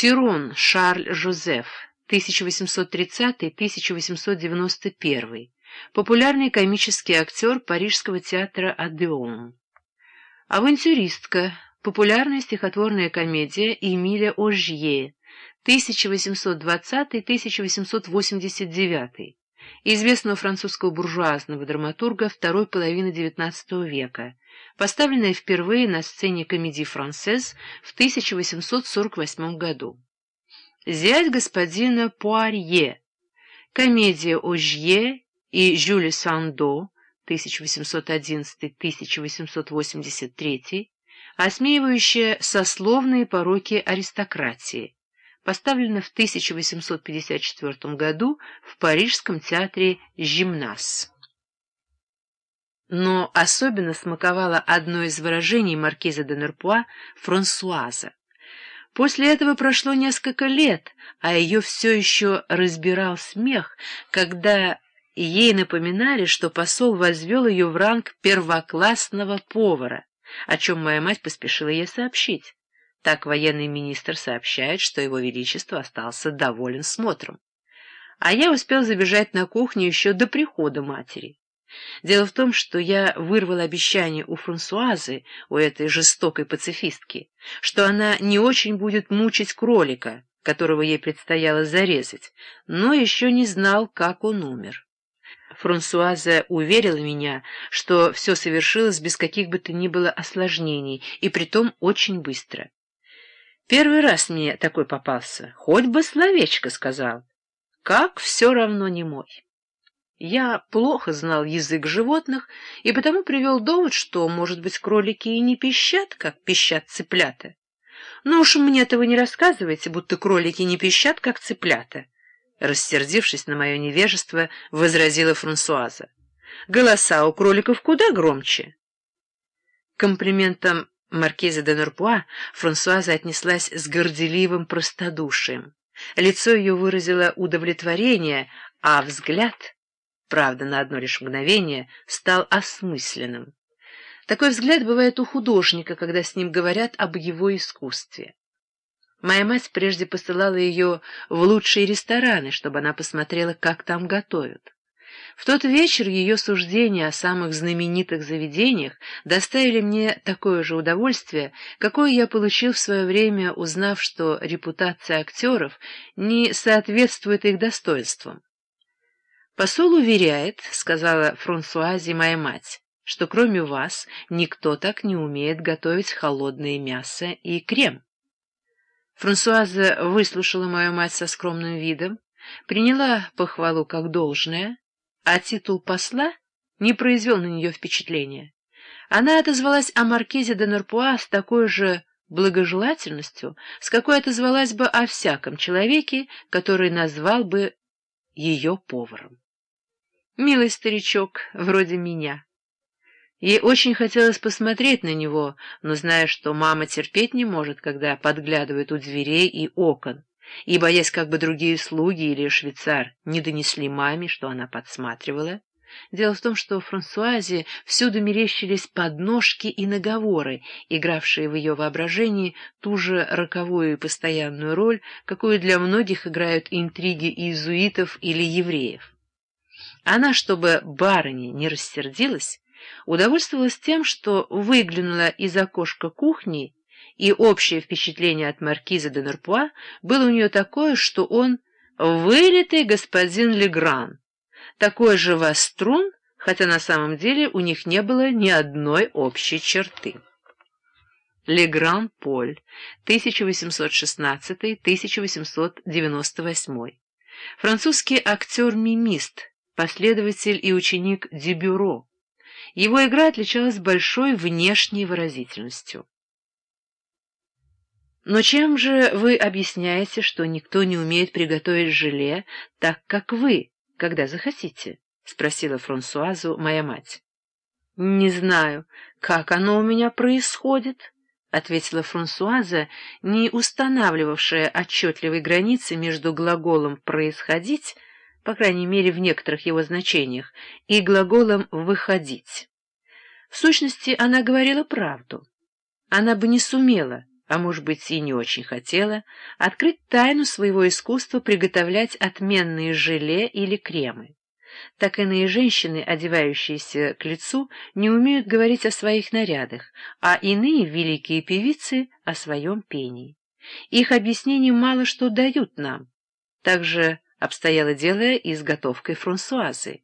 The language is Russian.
Тирон Шарль Жозеф, 1830-1891, популярный комический актер Парижского театра «Адеон». Авантюристка, популярная стихотворная комедия Эмиля Ожье, 1820-1889, известного французского буржуазного драматурга второй половины XIX века, поставленная впервые на сцене комедии «Францез» в 1848 году. Зять господина Пуарье, комедия Ожье и Жюля Сандо 1811-1883, осмеивающая сословные пороки аристократии, поставлена в 1854 году в Парижском театре «Жимнас». Но особенно смаковало одно из выражений маркиза де Нерпуа Франсуаза. После этого прошло несколько лет, а ее все еще разбирал смех, когда ей напоминали, что посол возвел ее в ранг первоклассного повара, о чем моя мать поспешила ей сообщить. Так военный министр сообщает, что его величество остался доволен смотром. А я успел забежать на кухню еще до прихода матери. Дело в том, что я вырвал обещание у Франсуазы, у этой жестокой пацифистки, что она не очень будет мучить кролика, которого ей предстояло зарезать, но еще не знал, как он умер. Франсуаза уверила меня, что все совершилось без каких бы то ни было осложнений, и притом очень быстро. Первый раз мне такой попался, хоть бы словечко сказал. Как все равно не мой. Я плохо знал язык животных и потому привел довод, что, может быть, кролики и не пищат, как пищат цыплята. Но уж мне этого не рассказывайте, будто кролики не пищат, как цыплята. Рассердившись на мое невежество, возразила Франсуаза. Голоса у кроликов куда громче. Комплиментом маркиза де Нурпуа Франсуаза отнеслась с горделивым простодушием. Лицо ее выразило удовлетворение, а взгляд правда, на одно лишь мгновение, стал осмысленным. Такой взгляд бывает у художника, когда с ним говорят об его искусстве. Моя мать прежде посылала ее в лучшие рестораны, чтобы она посмотрела, как там готовят. В тот вечер ее суждения о самых знаменитых заведениях доставили мне такое же удовольствие, какое я получил в свое время, узнав, что репутация актеров не соответствует их достоинствам. «Посол уверяет, — сказала Франсуазе моя мать, — что кроме вас никто так не умеет готовить холодное мясо и крем». Франсуаза выслушала мою мать со скромным видом, приняла похвалу как должное, а титул посла не произвел на нее впечатления. Она отозвалась о маркизе де Норпуа с такой же благожелательностью, с какой отозвалась бы о всяком человеке, который назвал бы ее поваром. Милый старичок, вроде меня. Ей очень хотелось посмотреть на него, но зная, что мама терпеть не может, когда подглядывает у дверей и окон, и боясь, как бы другие слуги или швейцар не донесли маме, что она подсматривала. Дело в том, что Франсуазе всюду мерещились подножки и наговоры, игравшие в ее воображении ту же роковую и постоянную роль, какую для многих играют интриги иезуитов или евреев. Она, чтобы барыня не рассердилась, удовольствовалась тем, что выглянула из окошка кухни, и общее впечатление от маркиза де Нурпуа было у нее такое, что он вылитый господин Легран, такой же вострун, хотя на самом деле у них не было ни одной общей черты. Легран Поль, 1816-1898. Французский актер-мимист, последователь и ученик Дюбюро. Его игра отличалась большой внешней выразительностью. Но чем же вы объясняете, что никто не умеет приготовить желе так, как вы, когда захотите? — спросила Франсуазу моя мать. — Не знаю, как оно у меня происходит, — ответила Франсуаза, не устанавливавшая отчетливой границы между глаголом «происходить» по крайней мере в некоторых его значениях, и глаголом «выходить». В сущности, она говорила правду. Она бы не сумела а может быть и не очень хотела, открыть тайну своего искусства приготовлять отменные желе или кремы. Так иные женщины, одевающиеся к лицу, не умеют говорить о своих нарядах, а иные великие певицы — о своем пении. Их объяснения мало что дают нам. Также обстояло дело и с готовкой Франсуазы.